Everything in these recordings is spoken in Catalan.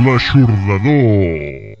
L'aixordador.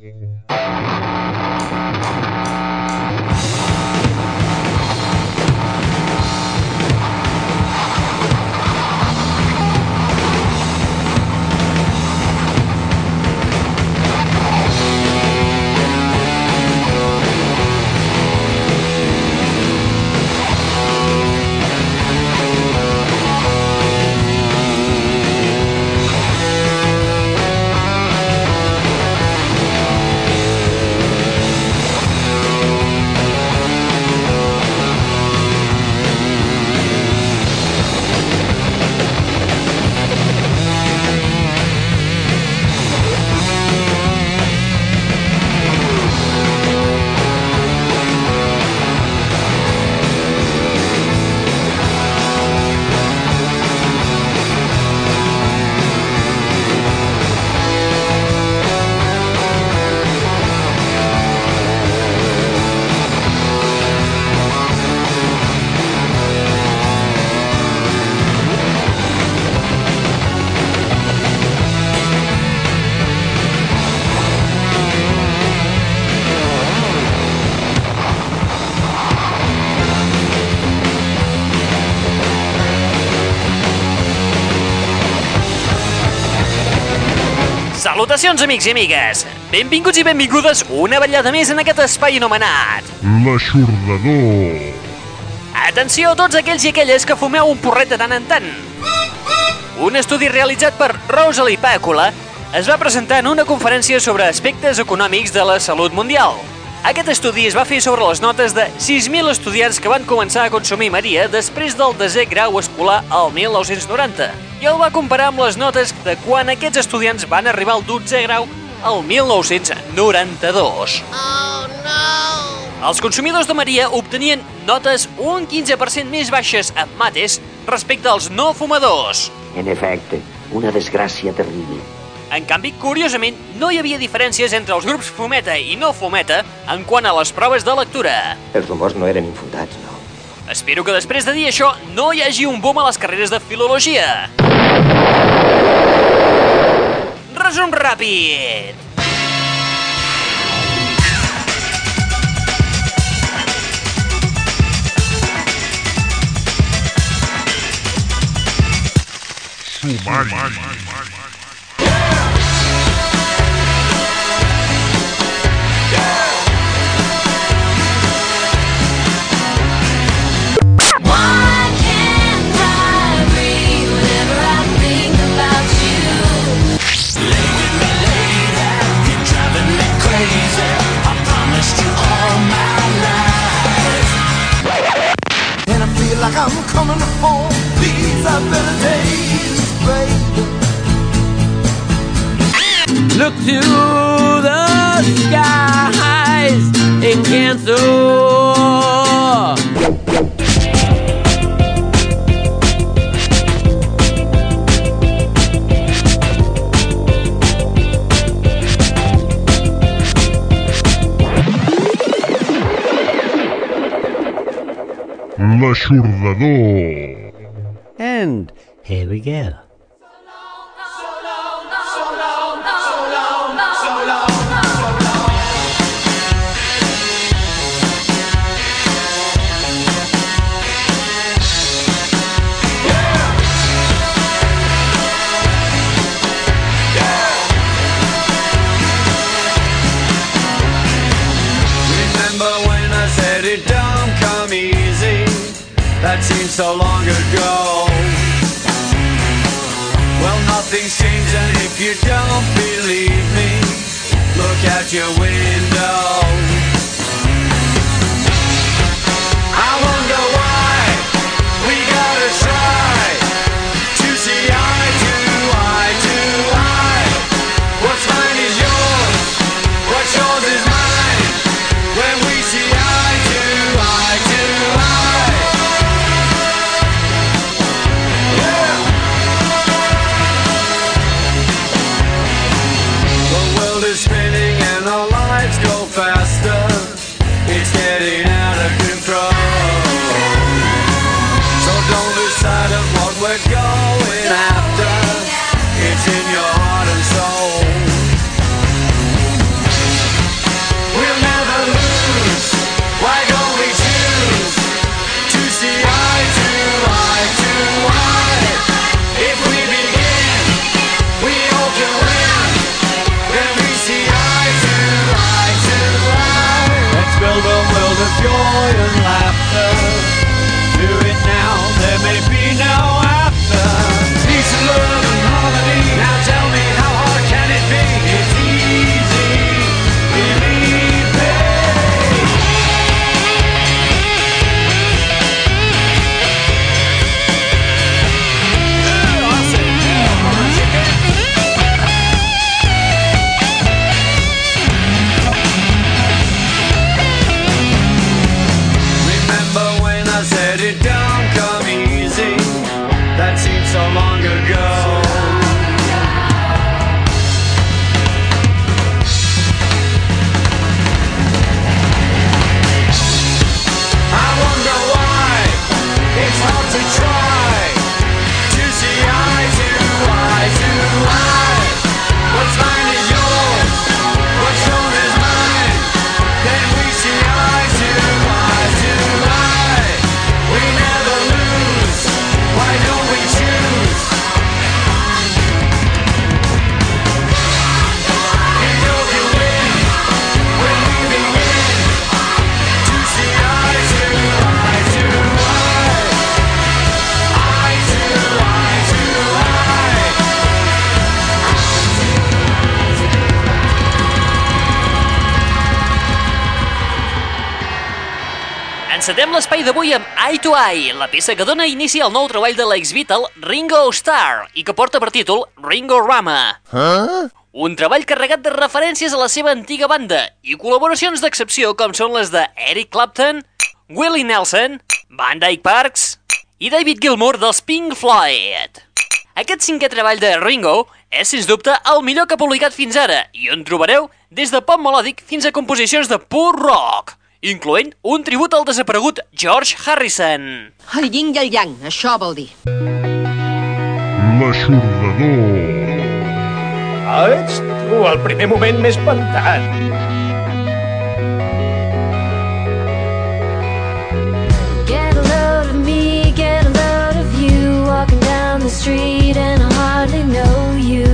Salutacions, amics i amigues! Benvinguts i benvingudes una vetllada més en aquest espai anomenat. L'aixordador. Atenció a tots aquells i aquelles que fumeu un porret de tant en tant. Un estudi realitzat per Rosalie Pàcula es va presentar en una conferència sobre aspectes econòmics de la salut mundial. Aquest estudi es va fer sobre les notes de 6.000 estudiants que van començar a consumir Maria després del desè grau escolar al 1990 i el va comparar amb les notes de quan aquests estudiants van arribar al 12è grau al 1992. Oh no! Els consumidors de Maria obtenien notes un 15% més baixes en mates respecte als no fumadors. En efecte, una desgràcia terrible. En canvi, curiosament, no hi havia diferències entre els grups fumeta i no fumeta en quant a les proves de lectura. Els rumors no eren infundats, no. Espero que després de dir això no hi hagi un boom a les carreres de filologia. Resum Rapid. Sumario. And here we go. So long ago. Well, nothing's changed, and if you don't believe me, look out your window. Encetem l'espai d'avui amb Eye to Eye, la peça que dona inici al nou treball de l'ex-Beatle Ringo Starr i que porta per títol Ringo Rama. Huh? Un treball carregat de referències a la seva antiga banda i col·laboracions d'excepció com són les de Eric Clapton, Willie Nelson, Van Dyke Parks i David Gilmour dels Pink Floyd. Aquest cinquè treball de Ringo és, sens dubte, el millor que ha publicat fins ara i on trobareu des de pop melòdic fins a composicions de pur rock incloent un tribut al desaparegut George Harrison. El yin i el yang, això vol dir. L'aixordador. Ah, ets tu, el primer moment més espantat. Get of me, get of you Walking down the street and I hardly know you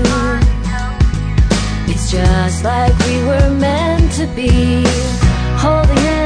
It's just like we were meant to be Holding hands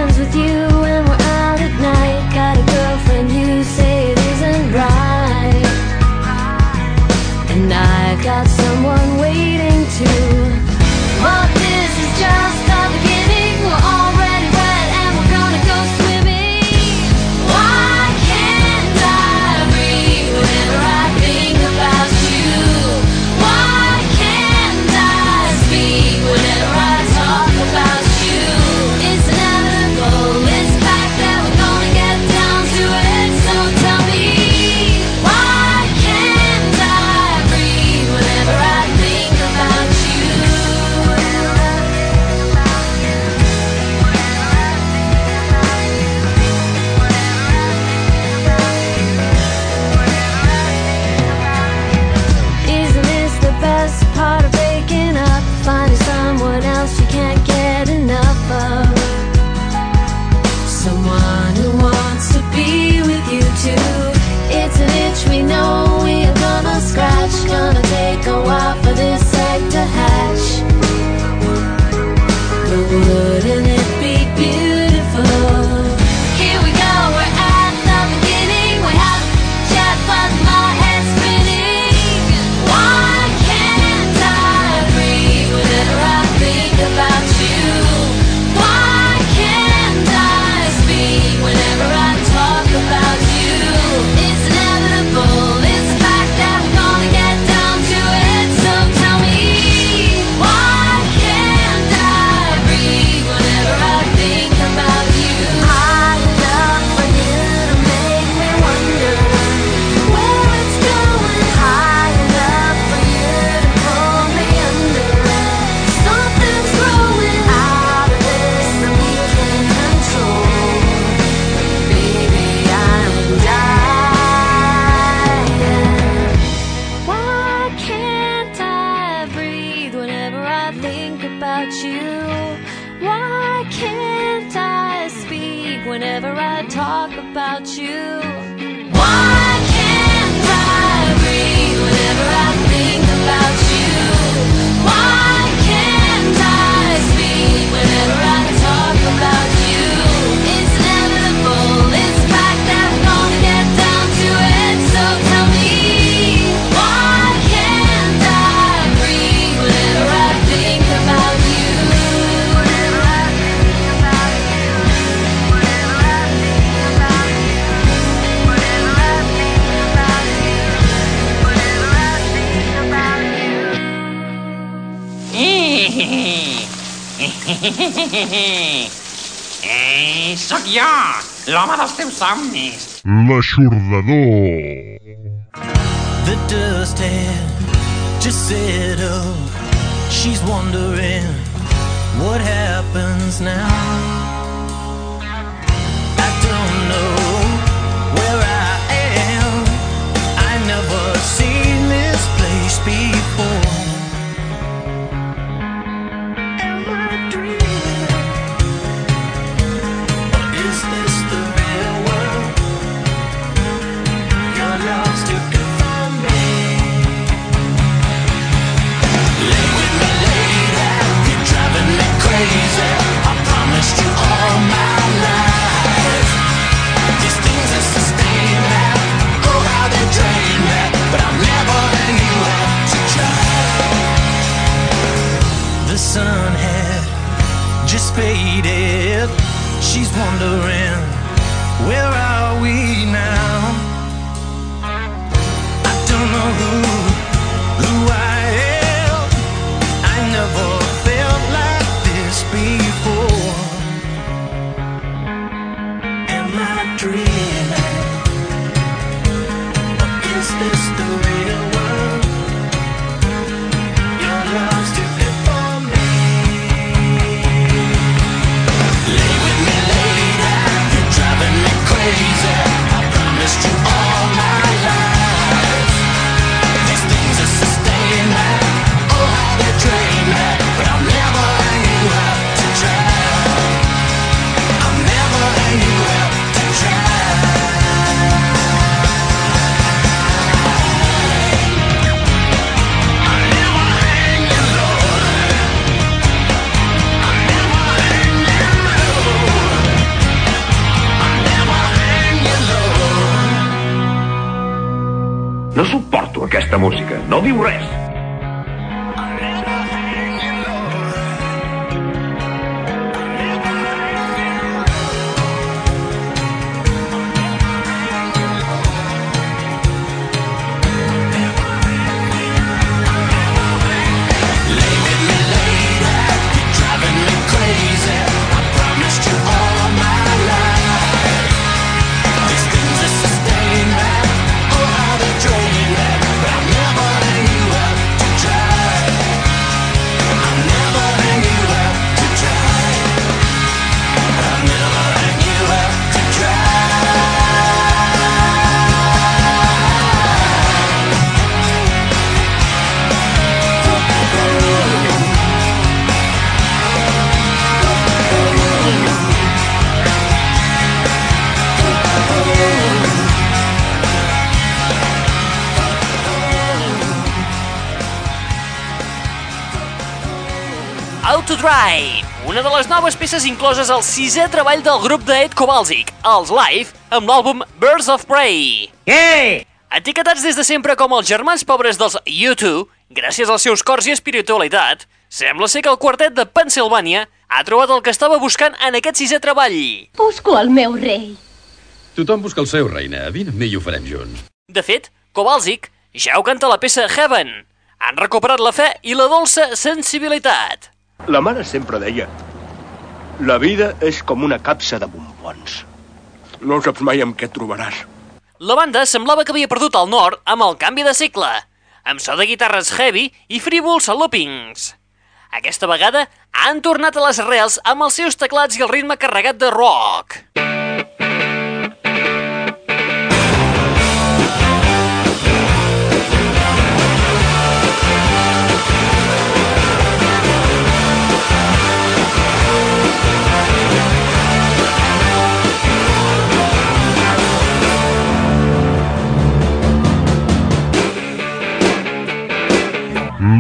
Sóc jo, l'home dels teus somnis. L'aixordador. The dust had just settled. She's wondering what happens now. I don't know. the rest. Drive, una de les noves peces incloses al sisè treball del grup de Ed Kowalczyk, els Live, amb l'àlbum Birds of Prey. Què? Etiquetats des de sempre com els germans pobres dels U2, gràcies als seus cors i espiritualitat, sembla ser que el quartet de Pennsylvania ha trobat el que estava buscant en aquest sisè treball. Busco el meu rei. Tothom busca el seu, reina. Vine amb mi i ho farem junts. De fet, Kowalczyk ja ho canta a la peça Heaven. Han recuperat la fe i la dolça sensibilitat. La mare sempre deia la vida és com una capsa de bombons. No saps mai amb què et trobaràs. La banda semblava que havia perdut el nord amb el canvi de cicle, amb so de guitarres heavy i frívols loopings. Aquesta vegada han tornat a les arrels amb els seus teclats i el ritme carregat de rock.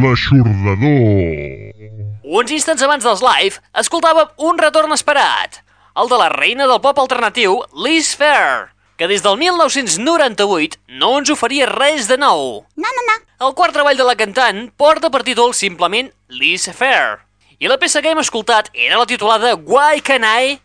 L'aixordador. Uns instants abans dels live, escoltàvem un retorn esperat, el de la reina del pop alternatiu, Liz Fair, que des del 1998 no ens oferia res de nou. No, no, no. El quart treball de la cantant porta per títol simplement Liz Fair, i la peça que hem escoltat era la titulada Why Can I?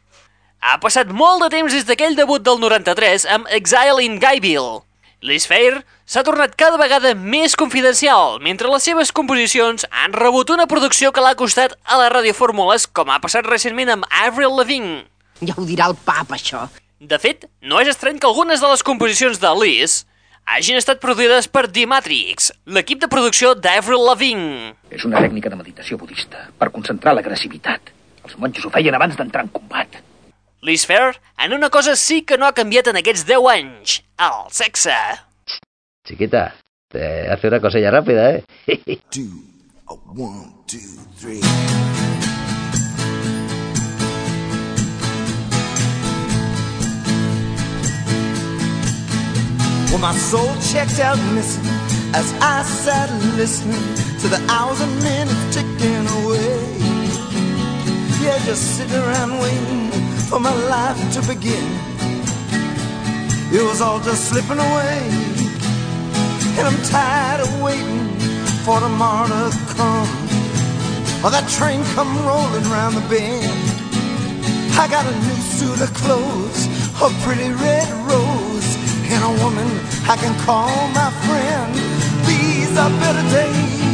Ha passat molt de temps des d'aquell debut del 93 amb Exile in Guyville. Liz Fair s'ha tornat cada vegada més confidencial, mentre les seves composicions han rebut una producció que l'ha costat a la radiofórmules, com ha passat recentment amb Avril Lavigne. Ja ho dirà el pap, això. De fet, no és estrany que algunes de les composicions de Liz hagin estat produïdes per The Matrix, l'equip de producció d'Avril Lavigne. És una tècnica de meditació budista per concentrar l'agressivitat. Els monjos ho feien abans d'entrar en combat. Liz Fair, en una cosa sí que no ha canviat en aquests 10 anys, el sexe. Chiquita, te hace una cosilla rápida, ¿eh? One, two, three. Well, my soul checked out missing as I sat listening to the hours and minutes ticking away. Yeah, just sitting around waiting for my life to begin. It was all just slipping away, and I'm tired of waiting for tomorrow to come. Or that train come rolling round the bend. I got a new suit of clothes, a pretty red rose, and a woman I can call my friend. These are better days,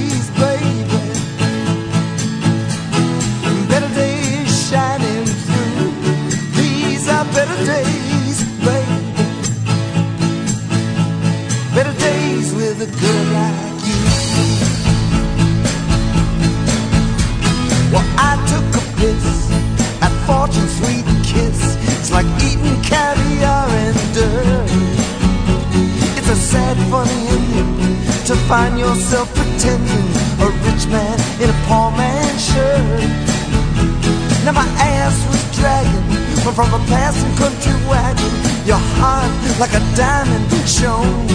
better days, baby. Better days with a girl like you. Well, I took a piss at Fortune's sweet kiss. It's like eating caviar and dirt. It's a sad, funny ending to find yourself pretending a rich man in a poor man's shirt. Dragging from a passing country wagon. Your heart like a diamond shone.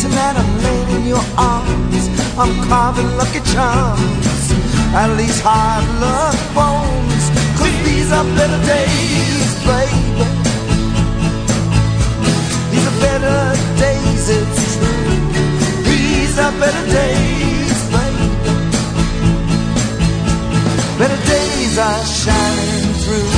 Tonight I'm laying in your arms. I'm carving lucky charms. At least hard luck bones. Cause these are better days, baby. These are better days, it's true. These are better days, baby. Better days are shining through.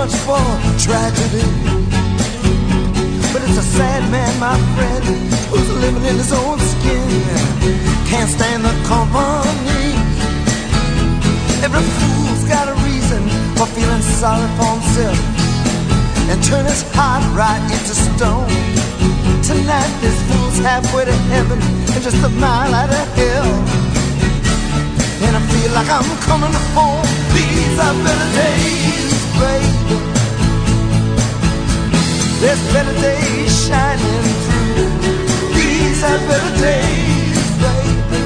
Much for tragedy. But it's a sad man, my friend, who's living in his own skin. Can't stand the company. Every fool's got a reason for feeling sorry for himself and turn his heart right into stone. Tonight, this fool's halfway to heaven and just a mile out of hell. And I feel like I'm coming home. These are better days, baby. There's better days shining through. These are better days, baby.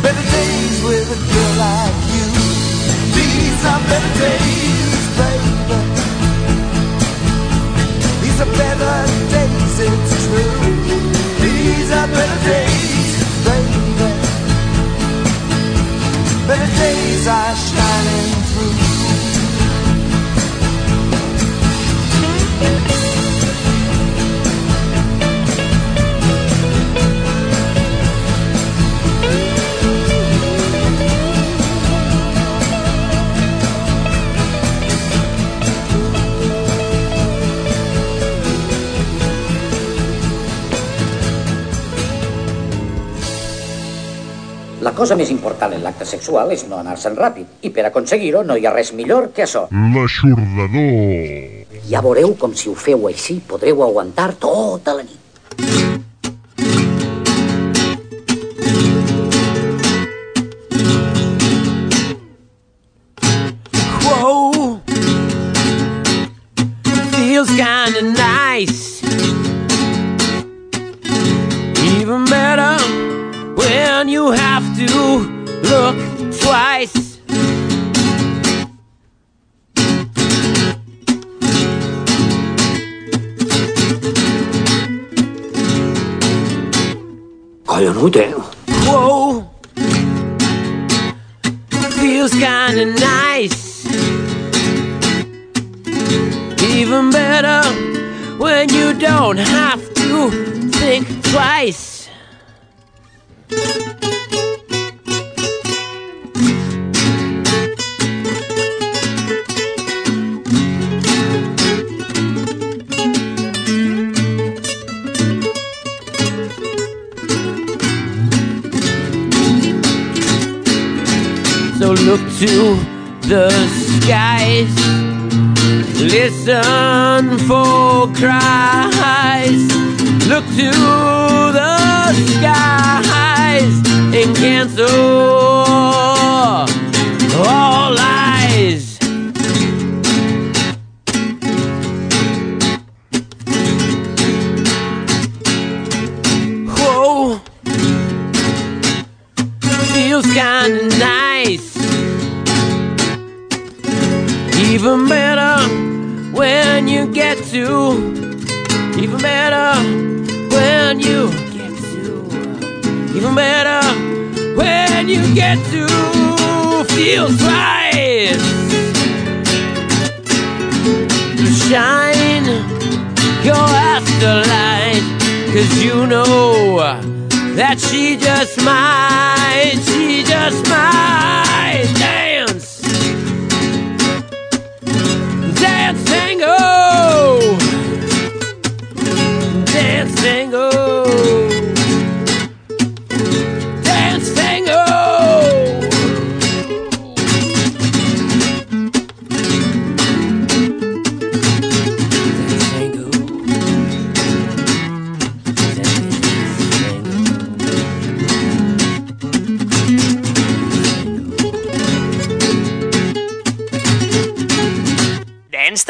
Better days with a girl like you. These are better days, baby. These are better days, it's true. These are better days, baby. Better days are shining cosa més important en l'acte sexual és no anar-se'n ràpid, i per aconseguir-ho no hi ha res millor que això. L'aixordador. Ja veureu com si ho feu així podreu aguantar tota la nit. Whoa, feels kinda nice. When you have to look twice. Eh? Whoa, feels kinda nice. Even better when you don't have to think twice. So look to the skies, listen for cries. Look to the skies and cancel Feels right. To shine your afterlight. Cause you know that she just might. She just might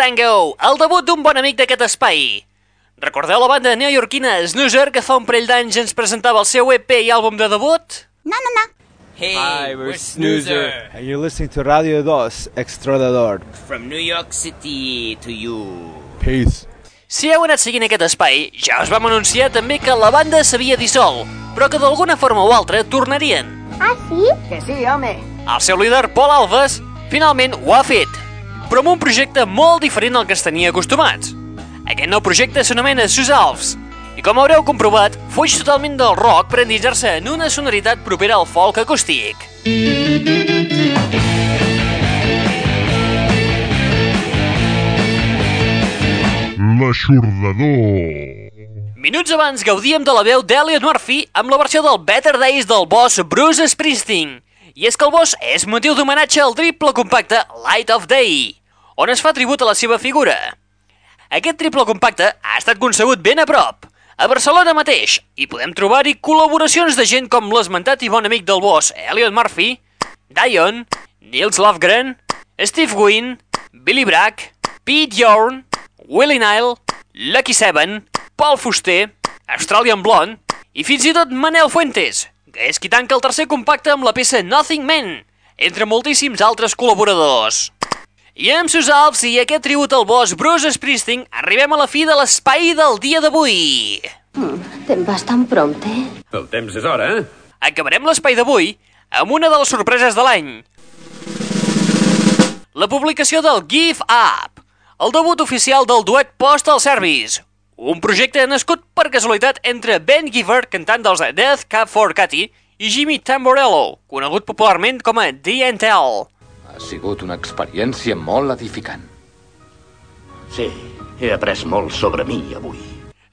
Tango, el debut d'un bon amic d'aquest espai. Recordeu la banda neoyorquina Snoozer que fa un parell d'anys ens presentava el seu EP i àlbum de debut? No, no, no. Hey, Hi, we're Snoozer. And you're listening to Radio 2, Extradador. From New York City to you. Peace. Si heu anat seguint aquest espai, ja us vam anunciar també que la banda s'havia dissolt, però que d'alguna forma o altra tornarien. Ah, sí? Que sí, home. El seu líder, Paul Alves, finalment ho ha fet, però amb un projecte molt diferent al que es tenia acostumats. Aquest nou projecte s'anomena Susalves, i com haureu comprovat, fuig totalment del rock per endinsar-se en una sonoritat propera al folk acústic. L'aixordador. Minuts abans gaudíem de la veu d'Elliot Murphy amb la versió del Better Days del boss Bruce Springsteen. I és que el boss és motiu d'homenatge al triple compacte Light of Day, on es fa tribut a la seva figura. Aquest triple compacte ha estat concebut ben a prop, a Barcelona mateix, i podem trobar-hi col·laboracions de gent com l'esmentat i bon amic del boss Elliot Murphy, Dion, Nils Lofgren, Steve Wynn, Billy Bragg, Pete Yorn, Willie Nile, Lucky Seven, Paul Fuster, Australian Blonde i fins i tot Manel Fuentes, és qui tanca el tercer compacte amb la peça Nothing Man, entre moltíssims altres col·laboradors. I amb sus alps i aquest tribut al boss Bruce Springsteen arribem a la fi de l'espai del dia d'avui. Te'n vas tan prompte? El temps és hora, eh? Acabarem l'espai d'avui amb una de les sorpreses de l'any. La publicació del Give Up, el debut oficial del duet Postal Service, un projecte nascut per casualitat entre Ben Giver, cantant dels Death Cab for Cutie, i Jimmy Tamborello, conegut popularment com a D&L. Ha sigut una experiència molt edificant. Sí, he après molt sobre mi avui.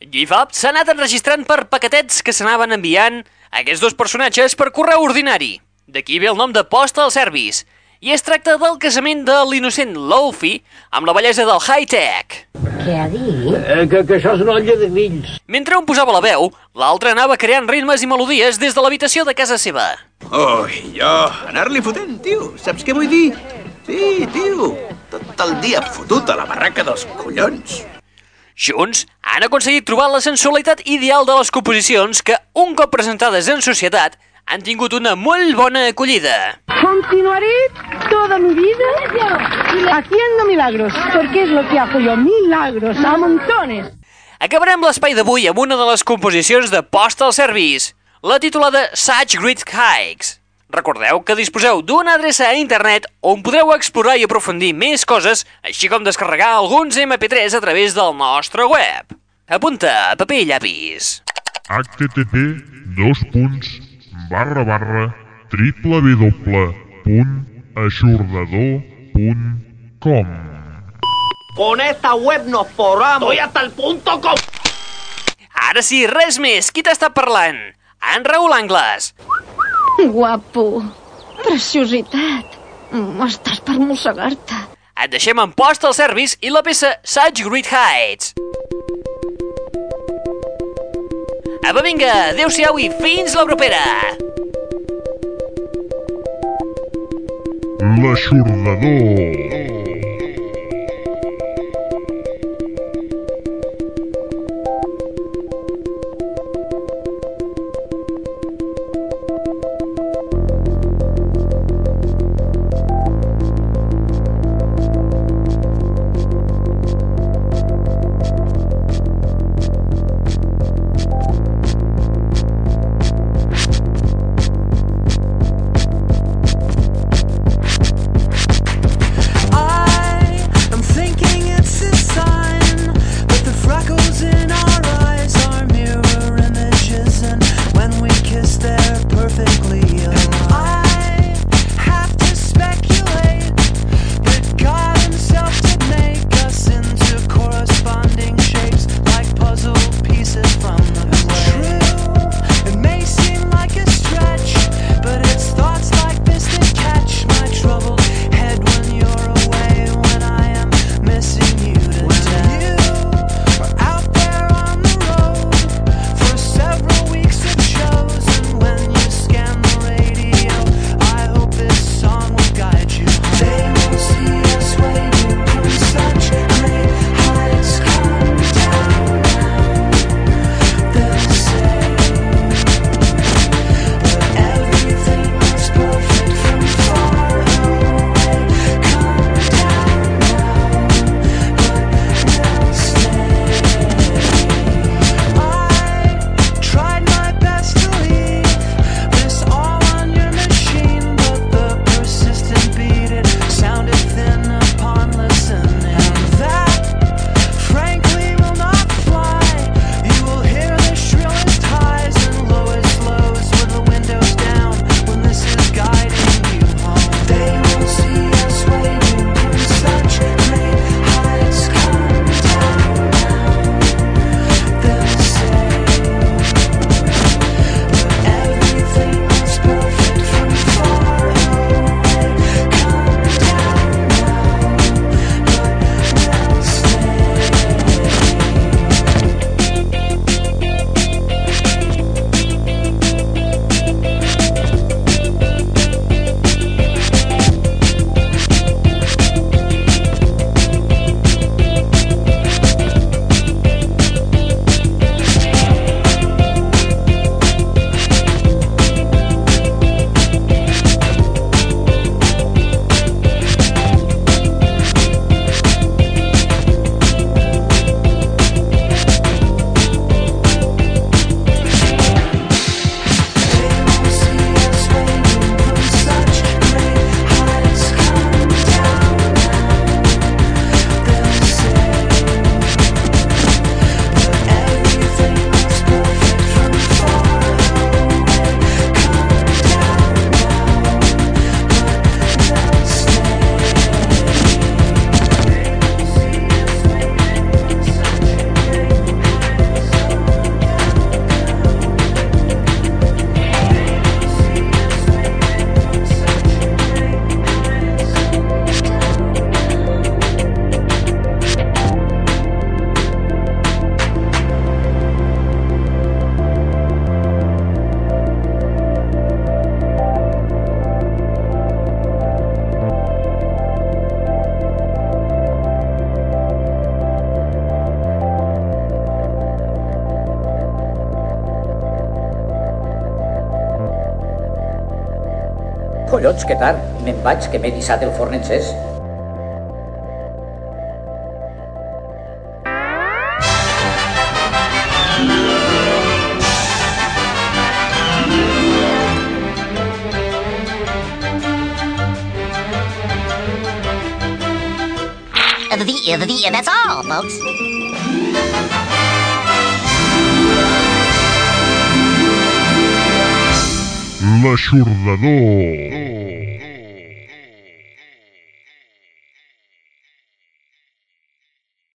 Give Up s'ha anat enregistrant per paquetets que s'anaven enviant a aquests dos personatges per correu ordinari. D'aquí ve el nom de Postal Service, i es tracta del casament de l'innocent Lofi amb la bellesa del high-tech. Què ha dit? Eh, que, que això és una olla de grills. Mentre un posava la veu, l'altre anava creant ritmes i melodies des de l'habitació de casa seva. Ui, jo, anar-li fotent, tio. Saps què vull dir? Sí, tio. Tot el dia fotut a la barraca dels collons. Junts han aconseguit trobar la sensualitat ideal de les composicions que, un cop presentades en societat, han tingut una molt bona acollida. Continuaré toda mi vida haciendo milagros, porque es lo que hago yo, milagros a montones. Acabarem l'espai d'avui amb una de les composicions de Postal Service, la titulada Such Great Hikes. Recordeu que disposeu d'una adreça a internet on podreu explorar i aprofundir més coses, així com descarregar alguns MP3 a través del nostre web. Apunta, a paper i llapis. http dos punts barra barra www.ajornador.com Con esta web nos forramos. Estoy hasta el punto com. Ara sí, res més. Qui t'està parlant? En Raül Angles. Guapo. Preciositat. M'estàs per mossegar-te. Et deixem en post el service i la peça Such Great Heights. Apa, vinga, adeu-siau i fins la propera! L'aixordador! Collons, que tard. Me'n vaig, que m'he dissat el forn encès. The, the, the, that's all, folks. L'Aixordador.